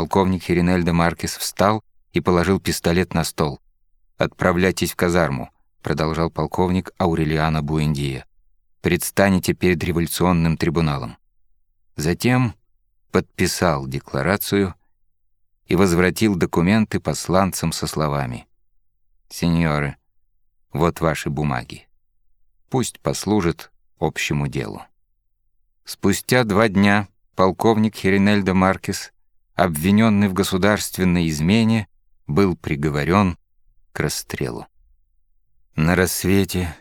Полковник Херинельда Маркес встал и положил пистолет на стол. «Отправляйтесь в казарму», — продолжал полковник Аурелиана Буэндия. «Предстанете перед революционным трибуналом». Затем подписал декларацию и возвратил документы посланцам со словами «Сеньоры, вот ваши бумаги. Пусть послужат общему делу». Спустя два дня полковник Херинельдо Маркес, обвиненный в государственной измене, был приговорен к расстрелу. На рассвете,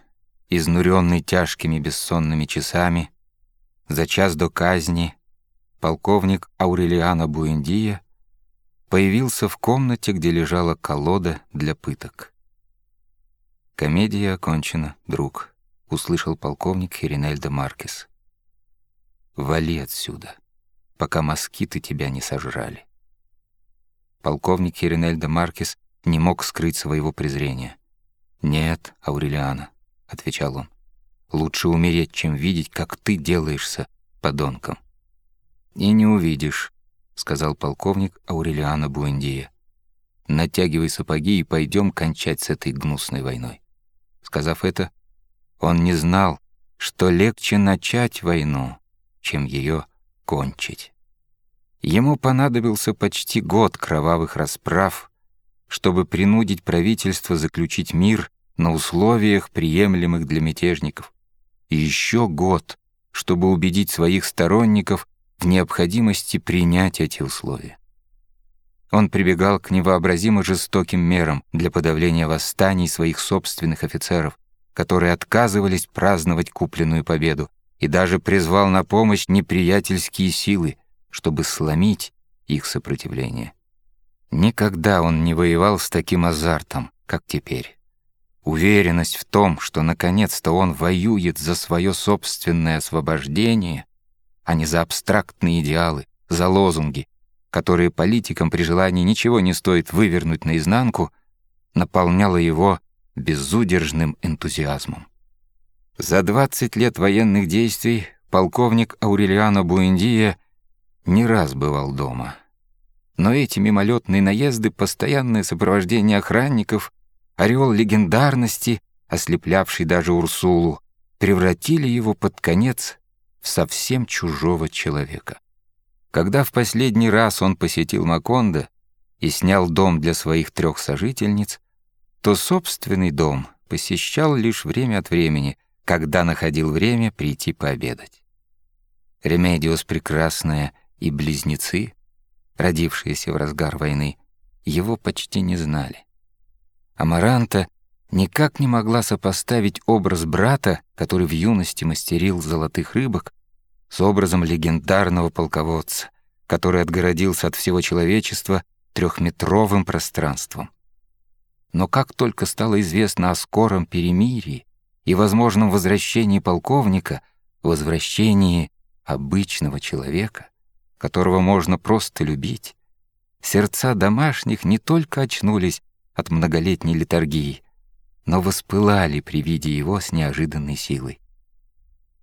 изнуренный тяжкими бессонными часами, за час до казни полковник Аурелиано Буэндия появился в комнате, где лежала колода для пыток. «Комедия окончена, друг», — услышал полковник Херинельдо Маркес. «Вали отсюда, пока москиты тебя не сожрали». Полковник Херинельдо Маркес не мог скрыть своего презрения. «Нет, Аурелиана», — отвечал он, — «лучше умереть, чем видеть, как ты делаешься подонком». «И не увидишь», — сказал полковник Аурелиана Буэндия. «Натягивай сапоги и пойдем кончать с этой гнусной войной». Сказав это, он не знал, что легче начать войну, чем ее кончить. Ему понадобился почти год кровавых расправ, чтобы принудить правительство заключить мир на условиях, приемлемых для мятежников, и еще год, чтобы убедить своих сторонников в необходимости принять эти условия. Он прибегал к невообразимо жестоким мерам для подавления восстаний своих собственных офицеров, которые отказывались праздновать купленную победу, и даже призвал на помощь неприятельские силы, чтобы сломить их сопротивление. Никогда он не воевал с таким азартом, как теперь. Уверенность в том, что наконец-то он воюет за свое собственное освобождение, а не за абстрактные идеалы, за лозунги, которые политикам при желании ничего не стоит вывернуть наизнанку, наполняла его безудержным энтузиазмом. За 20 лет военных действий полковник Аурелиано Буэндия не раз бывал дома. Но эти мимолетные наезды, постоянное сопровождение охранников, ореол легендарности, ослеплявший даже Урсулу, превратили его под конец в совсем чужого человека. Когда в последний раз он посетил Макондо и снял дом для своих трех сожительниц, то собственный дом посещал лишь время от времени, когда находил время прийти пообедать. Ремедиос Прекрасная и близнецы, родившиеся в разгар войны, его почти не знали. Амаранта никак не могла сопоставить образ брата, который в юности мастерил золотых рыбок, с образом легендарного полководца, который отгородился от всего человечества трехметровым пространством. Но как только стало известно о скором перемирии и возможном возвращении полковника, возвращении обычного человека, которого можно просто любить, сердца домашних не только очнулись от многолетней литургии, но воспылали при виде его с неожиданной силой.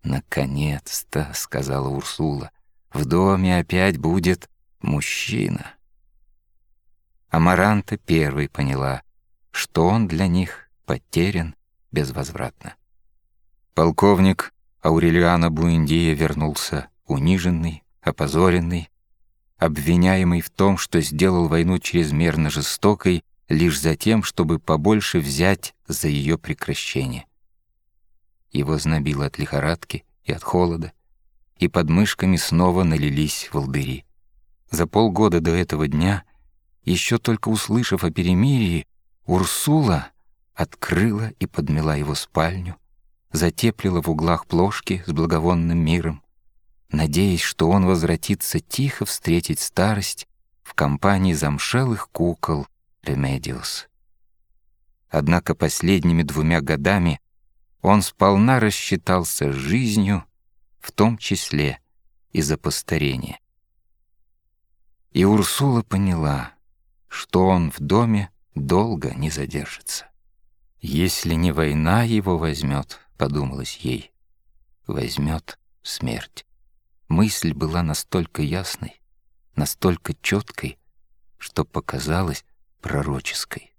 «Наконец-то», — сказала Урсула, — «в доме опять будет мужчина». Амаранта первой поняла, что он для них потерян безвозвратно. Полковник Аурелиано Буэндия вернулся униженный, опозоренный, обвиняемый в том, что сделал войну чрезмерно жестокой лишь за тем, чтобы побольше взять за ее прекращение. Его знобило от лихорадки и от холода, и под мышками снова налились волдыри. За полгода до этого дня, еще только услышав о перемирии, Урсула открыла и подмела его спальню, затеплила в углах плошки с благовонным миром, надеясь, что он возвратится тихо встретить старость в компании замшелых кукол Ремедиос. Однако последними двумя годами он сполна рассчитался жизнью, в том числе и за постарение. И Урсула поняла, что он в доме долго не задержится. «Если не война его возьмет», — подумалось ей, — «возьмет смерть». Мысль была настолько ясной, настолько четкой, что показалось пророческой.